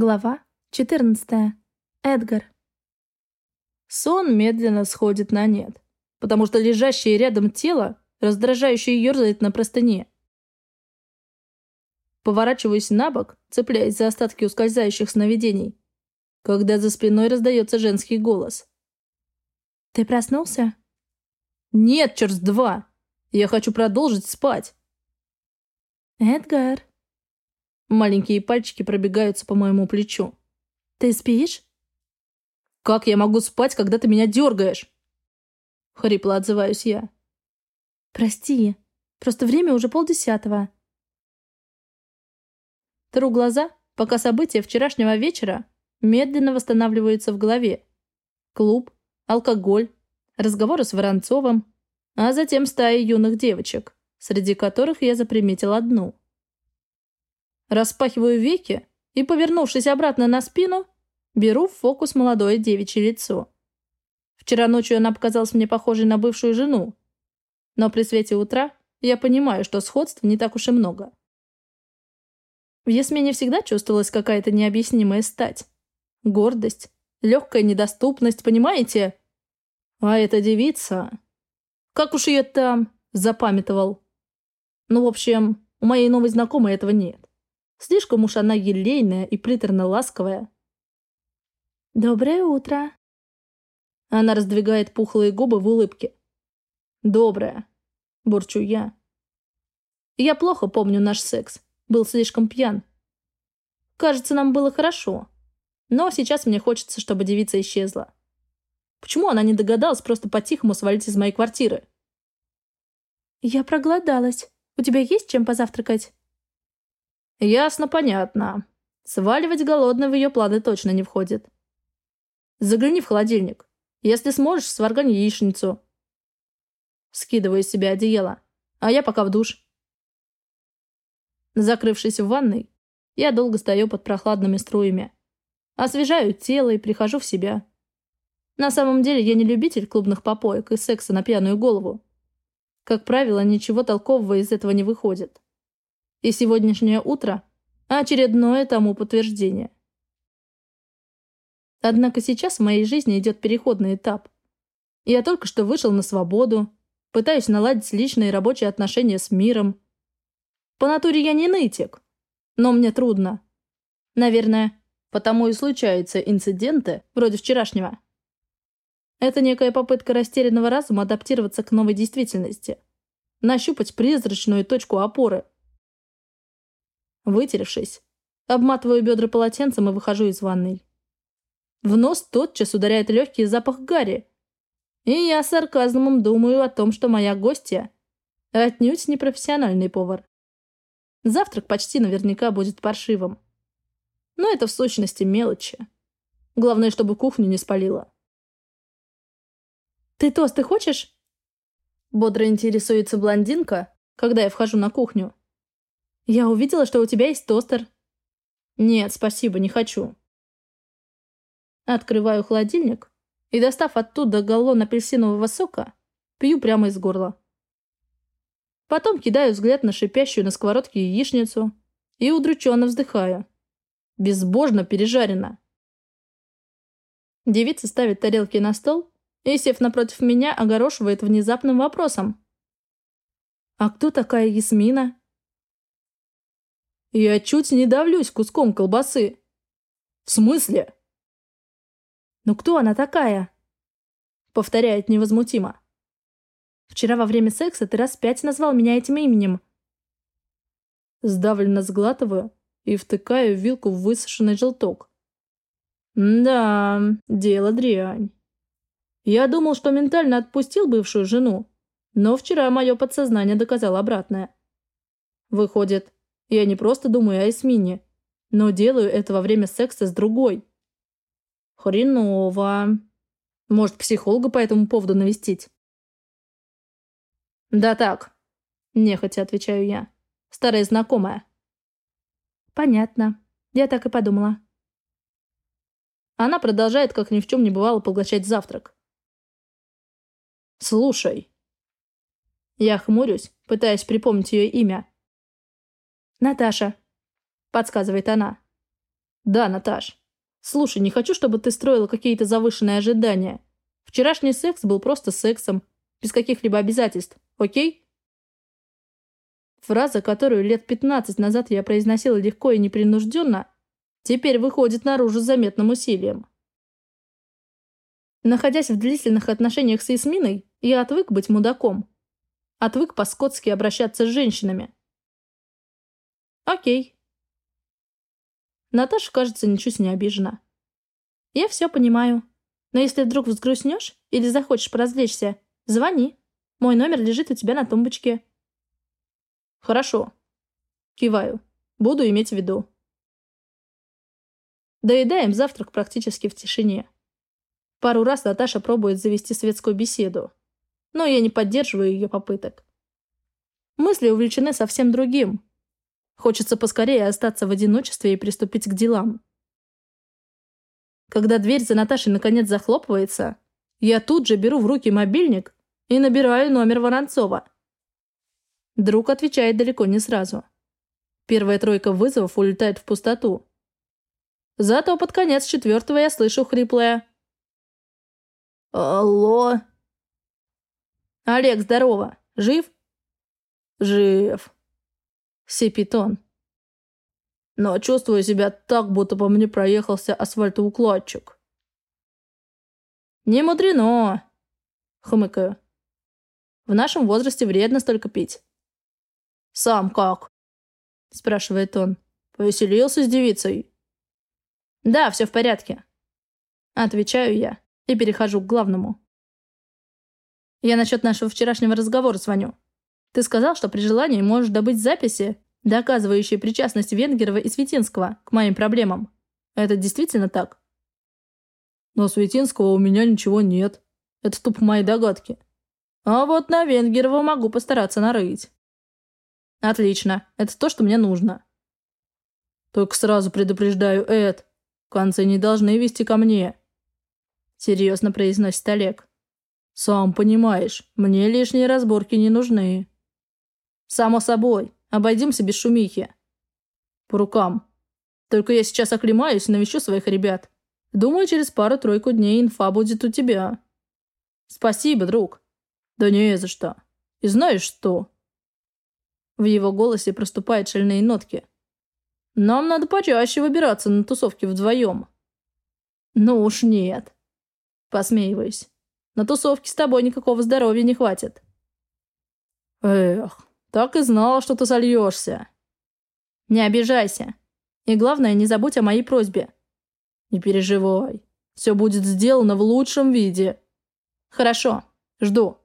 Глава 14. Эдгар. Сон медленно сходит на нет, потому что лежащее рядом тело раздражающе ерзает на простыне. Поворачиваюсь на бок, цепляясь за остатки ускользающих сновидений, когда за спиной раздается женский голос. «Ты проснулся?» «Нет, черт два! Я хочу продолжить спать!» «Эдгар!» Маленькие пальчики пробегаются по моему плечу. «Ты спишь?» «Как я могу спать, когда ты меня дергаешь?» Хрипло отзываюсь я. «Прости, просто время уже полдесятого». Тру глаза, пока события вчерашнего вечера медленно восстанавливаются в голове. Клуб, алкоголь, разговоры с Воронцовым, а затем стая юных девочек, среди которых я заприметил одну. Распахиваю веки и, повернувшись обратно на спину, беру в фокус молодое девичье лицо. Вчера ночью она показалась мне похожей на бывшую жену, но при свете утра я понимаю, что сходств не так уж и много. В Ясмине всегда чувствовалась какая-то необъяснимая стать. Гордость, легкая недоступность, понимаете? А эта девица... Как уж ее там запамятовал. Ну, в общем, у моей новой знакомой этого нет. Слишком уж она елейная и приторно-ласковая. «Доброе утро!» Она раздвигает пухлые губы в улыбке. «Доброе!» – бурчу я. Я плохо помню наш секс. Был слишком пьян. Кажется, нам было хорошо. Но сейчас мне хочется, чтобы девица исчезла. Почему она не догадалась просто по-тихому свалить из моей квартиры? «Я проголодалась. У тебя есть чем позавтракать?» Ясно, понятно. Сваливать голодной в ее планы точно не входит. Загляни в холодильник. Если сможешь, сваргани яичницу. Скидываю из себя одеяло. А я пока в душ. Закрывшись в ванной, я долго стою под прохладными струями. Освежаю тело и прихожу в себя. На самом деле я не любитель клубных попоек и секса на пьяную голову. Как правило, ничего толкового из этого не выходит. И сегодняшнее утро – очередное тому подтверждение. Однако сейчас в моей жизни идет переходный этап. Я только что вышел на свободу, пытаюсь наладить личные и рабочие отношения с миром. По натуре я не нытик, но мне трудно. Наверное, потому и случаются инциденты вроде вчерашнего. Это некая попытка растерянного разума адаптироваться к новой действительности, нащупать призрачную точку опоры – Вытеревшись, обматываю бедра полотенцем и выхожу из ванной. В нос тотчас ударяет легкий запах гари. И я с сарказмом думаю о том, что моя гостья отнюдь не профессиональный повар. Завтрак почти наверняка будет паршивым. Но это в сущности мелочи. Главное, чтобы кухню не спалило. «Ты тосты хочешь?» Бодро интересуется блондинка, когда я вхожу на кухню. Я увидела, что у тебя есть тостер. Нет, спасибо, не хочу. Открываю холодильник и, достав оттуда галлон апельсинового сока, пью прямо из горла. Потом кидаю взгляд на шипящую на сковородке яичницу и удрученно вздыхаю. Безбожно пережарено. Девица ставит тарелки на стол и, сев напротив меня, огорошивает внезапным вопросом. «А кто такая Ясмина?» Я чуть не давлюсь куском колбасы. В смысле? Ну кто она такая? Повторяет невозмутимо. Вчера во время секса ты раз пять назвал меня этим именем. Сдавленно сглатываю и втыкаю вилку в высушенный желток. Да, дело дрянь. Я думал, что ментально отпустил бывшую жену, но вчера мое подсознание доказало обратное. Выходит, я не просто думаю о Эсмине, но делаю это во время секса с другой. Хреново. Может, психолога по этому поводу навестить? Да так, нехотя отвечаю я. Старая знакомая. Понятно. Я так и подумала. Она продолжает, как ни в чем не бывало, поглощать завтрак. «Слушай». Я хмурюсь, пытаясь припомнить ее имя. «Наташа», — подсказывает она. Да, Наташ. Слушай, не хочу, чтобы ты строила какие-то завышенные ожидания. Вчерашний секс был просто сексом, без каких-либо обязательств, окей? Фраза, которую лет 15 назад я произносила легко и непринужденно, теперь выходит наружу с заметным усилием. Находясь в длительных отношениях с Ясминой, я отвык быть мудаком. Отвык по-скотски обращаться с женщинами. Окей. Наташа, кажется, ничуть не обижена. Я все понимаю. Но если вдруг взгрустнешь или захочешь поразвлечься, звони. Мой номер лежит у тебя на тумбочке. Хорошо. Киваю. Буду иметь в виду. Доедаем завтрак практически в тишине. Пару раз Наташа пробует завести светскую беседу, но я не поддерживаю ее попыток. Мысли увлечены совсем другим. Хочется поскорее остаться в одиночестве и приступить к делам. Когда дверь за Наташей наконец захлопывается, я тут же беру в руки мобильник и набираю номер Воронцова. Друг отвечает далеко не сразу. Первая тройка вызовов улетает в пустоту. Зато под конец четвертого я слышу хриплое «Алло?» «Олег, здорово. Жив?» «Жив», — сипит он. «Но чувствую себя так, будто по мне проехался асфальтоукладчик». «Не мудрено», — хмыкаю. «В нашем возрасте вредно столько пить». «Сам как?» — спрашивает он. «Повеселился с девицей?» «Да, все в порядке». Отвечаю я и перехожу к главному. Я насчет нашего вчерашнего разговора звоню. Ты сказал, что при желании можешь добыть записи, доказывающие причастность Венгерова и Светинского к моим проблемам. Это действительно так? Но Светинского у меня ничего нет. Это тупо мои догадки. А вот на Венгерова могу постараться нарыть. Отлично. Это то, что мне нужно. Только сразу предупреждаю, Эд. В конце не должны вести ко мне. Серьезно произносит Олег. Сам понимаешь, мне лишние разборки не нужны. Само собой, обойдемся без шумихи. По рукам. Только я сейчас оклемаюсь и навещу своих ребят. Думаю, через пару-тройку дней инфа будет у тебя. Спасибо, друг. Да не за что. И знаешь что? В его голосе проступают шальные нотки. Нам надо почаще выбираться на тусовки вдвоем. Ну уж нет. Посмеиваюсь. На тусовке с тобой никакого здоровья не хватит. Эх, так и знала, что ты сольешься. Не обижайся. И главное, не забудь о моей просьбе. Не переживай. Все будет сделано в лучшем виде. Хорошо, жду.